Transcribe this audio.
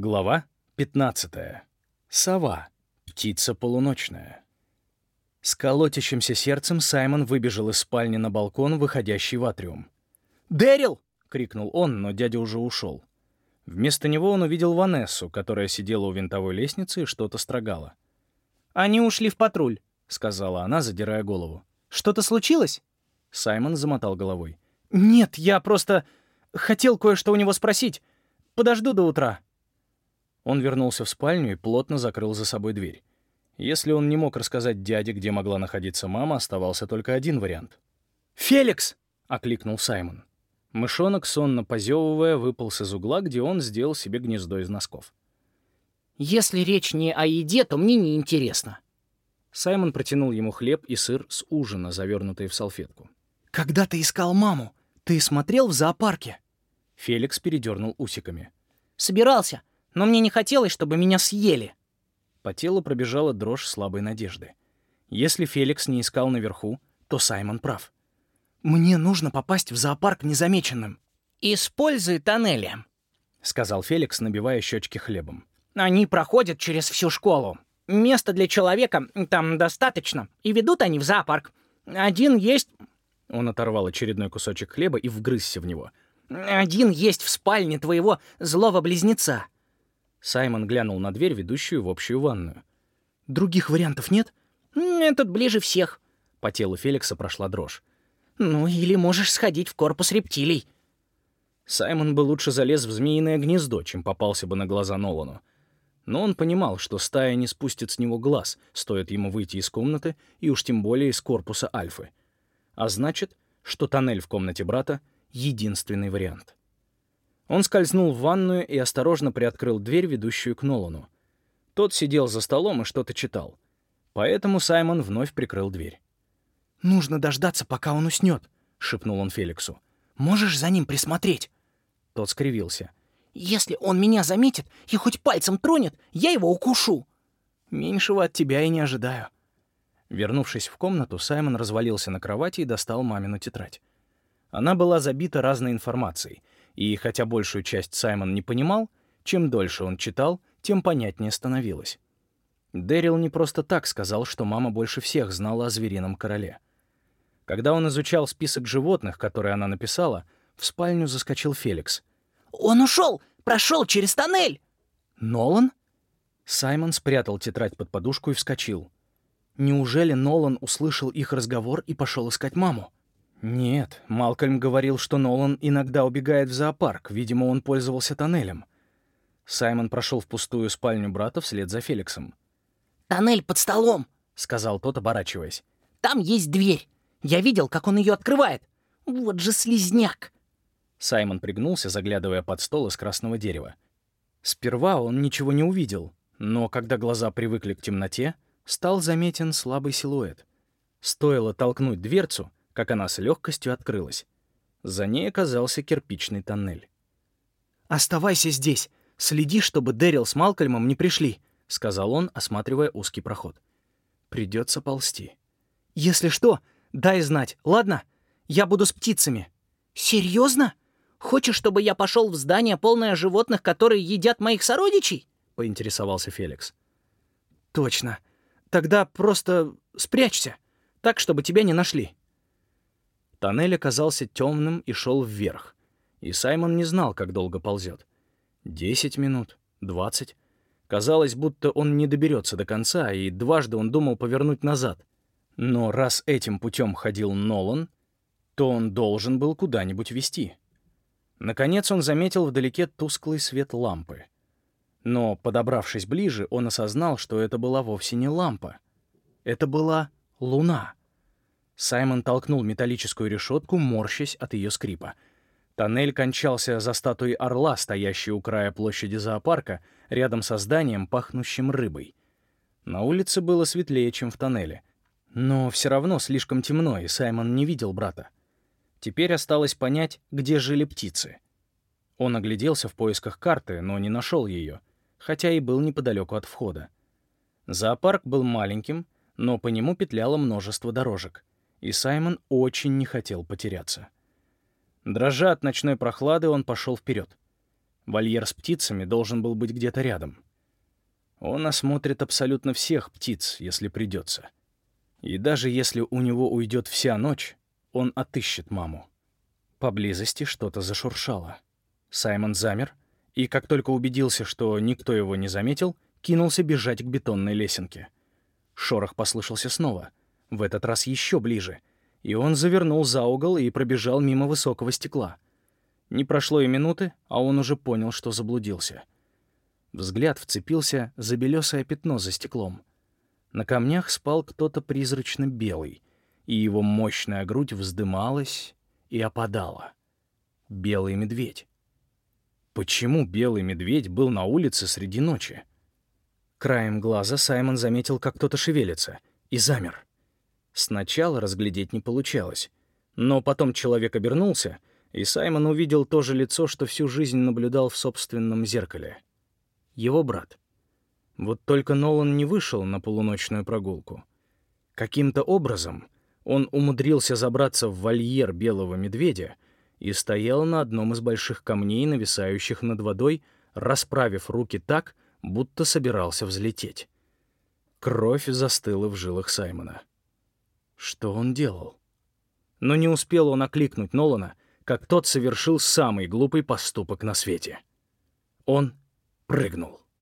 Глава 15. Сова. Птица полуночная. С колотящимся сердцем Саймон выбежал из спальни на балкон, выходящий в атриум. «Дэрил!» — крикнул он, но дядя уже ушел. Вместо него он увидел Ванессу, которая сидела у винтовой лестницы и что-то строгала. «Они ушли в патруль», — сказала она, задирая голову. «Что-то случилось?» Саймон замотал головой. «Нет, я просто хотел кое-что у него спросить. Подожду до утра». Он вернулся в спальню и плотно закрыл за собой дверь. Если он не мог рассказать дяде, где могла находиться мама, оставался только один вариант. «Феликс!» — окликнул Саймон. Мышонок, сонно позевывая, выполз из угла, где он сделал себе гнездо из носков. «Если речь не о еде, то мне не интересно. Саймон протянул ему хлеб и сыр с ужина, завернутые в салфетку. «Когда ты искал маму, ты смотрел в зоопарке?» Феликс передернул усиками. «Собирался но мне не хотелось, чтобы меня съели». По телу пробежала дрожь слабой надежды. Если Феликс не искал наверху, то Саймон прав. «Мне нужно попасть в зоопарк незамеченным». «Используй тоннели», — сказал Феликс, набивая щечки хлебом. «Они проходят через всю школу. Места для человека там достаточно, и ведут они в зоопарк. Один есть...» Он оторвал очередной кусочек хлеба и вгрызся в него. «Один есть в спальне твоего злого близнеца». Саймон глянул на дверь, ведущую в общую ванную. «Других вариантов нет?» «Этот ближе всех». По телу Феликса прошла дрожь. «Ну, или можешь сходить в корпус рептилий». Саймон бы лучше залез в змеиное гнездо, чем попался бы на глаза Нолану. Но он понимал, что стая не спустит с него глаз, стоит ему выйти из комнаты, и уж тем более из корпуса Альфы. А значит, что тоннель в комнате брата — единственный вариант. Он скользнул в ванную и осторожно приоткрыл дверь, ведущую к Нолану. Тот сидел за столом и что-то читал. Поэтому Саймон вновь прикрыл дверь. «Нужно дождаться, пока он уснет», — шепнул он Феликсу. «Можешь за ним присмотреть?» Тот скривился. «Если он меня заметит и хоть пальцем тронет, я его укушу». «Меньшего от тебя и не ожидаю». Вернувшись в комнату, Саймон развалился на кровати и достал мамину тетрадь. Она была забита разной информацией — и хотя большую часть Саймон не понимал, чем дольше он читал, тем понятнее становилось. Дэрил не просто так сказал, что мама больше всех знала о зверином короле. Когда он изучал список животных, которые она написала, в спальню заскочил Феликс. «Он ушел! Прошел через тоннель!» «Нолан?» Саймон спрятал тетрадь под подушку и вскочил. Неужели Нолан услышал их разговор и пошел искать маму? Нет, Малкольм говорил, что Нолан иногда убегает в зоопарк, видимо, он пользовался тоннелем. Саймон прошел в пустую спальню брата вслед за Феликсом. «Тоннель под столом», — сказал тот, оборачиваясь. «Там есть дверь. Я видел, как он ее открывает. Вот же слизняк!» Саймон пригнулся, заглядывая под стол из красного дерева. Сперва он ничего не увидел, но когда глаза привыкли к темноте, стал заметен слабый силуэт. Стоило толкнуть дверцу, как она с легкостью открылась. За ней оказался кирпичный тоннель. «Оставайся здесь. Следи, чтобы Дэрил с Малкольмом не пришли», — сказал он, осматривая узкий проход. «Придется ползти». «Если что, дай знать, ладно? Я буду с птицами». «Серьезно? Хочешь, чтобы я пошел в здание, полное животных, которые едят моих сородичей?» — поинтересовался Феликс. «Точно. Тогда просто спрячься, так, чтобы тебя не нашли». Тоннель оказался темным и шел вверх. И Саймон не знал, как долго ползет. Десять минут, двадцать. Казалось, будто он не доберется до конца, и дважды он думал повернуть назад. Но раз этим путем ходил Нолан, то он должен был куда-нибудь вести. Наконец он заметил вдалеке тусклый свет лампы. Но, подобравшись ближе, он осознал, что это была вовсе не лампа. Это была луна. Саймон толкнул металлическую решетку, морщась от ее скрипа. Тоннель кончался за статуей орла, стоящей у края площади зоопарка, рядом со зданием, пахнущим рыбой. На улице было светлее, чем в тоннеле. Но все равно слишком темно, и Саймон не видел брата. Теперь осталось понять, где жили птицы. Он огляделся в поисках карты, но не нашел ее, хотя и был неподалеку от входа. Зоопарк был маленьким, но по нему петляло множество дорожек и Саймон очень не хотел потеряться. Дрожа от ночной прохлады, он пошел вперед. Вольер с птицами должен был быть где-то рядом. Он осмотрит абсолютно всех птиц, если придется. И даже если у него уйдет вся ночь, он отыщет маму. Поблизости что-то зашуршало. Саймон замер, и как только убедился, что никто его не заметил, кинулся бежать к бетонной лесенке. Шорох послышался снова, в этот раз еще ближе, и он завернул за угол и пробежал мимо высокого стекла — не прошло и минуты, а он уже понял, что заблудился. Взгляд вцепился за белесое пятно за стеклом. На камнях спал кто-то призрачно белый, и его мощная грудь вздымалась и опадала. Белый медведь. Почему белый медведь был на улице среди ночи? Краем глаза Саймон заметил, как кто-то шевелится, и замер. Сначала разглядеть не получалось, но потом человек обернулся — и Саймон увидел то же лицо, что всю жизнь наблюдал в собственном зеркале. Его брат. Вот только Нолан не вышел на полуночную прогулку. Каким-то образом он умудрился забраться в вольер белого медведя и стоял на одном из больших камней, нависающих над водой, расправив руки так, будто собирался взлететь. Кровь застыла в жилах Саймона. Что он делал? Но не успел он окликнуть Нолана, как тот совершил самый глупый поступок на свете. Он прыгнул.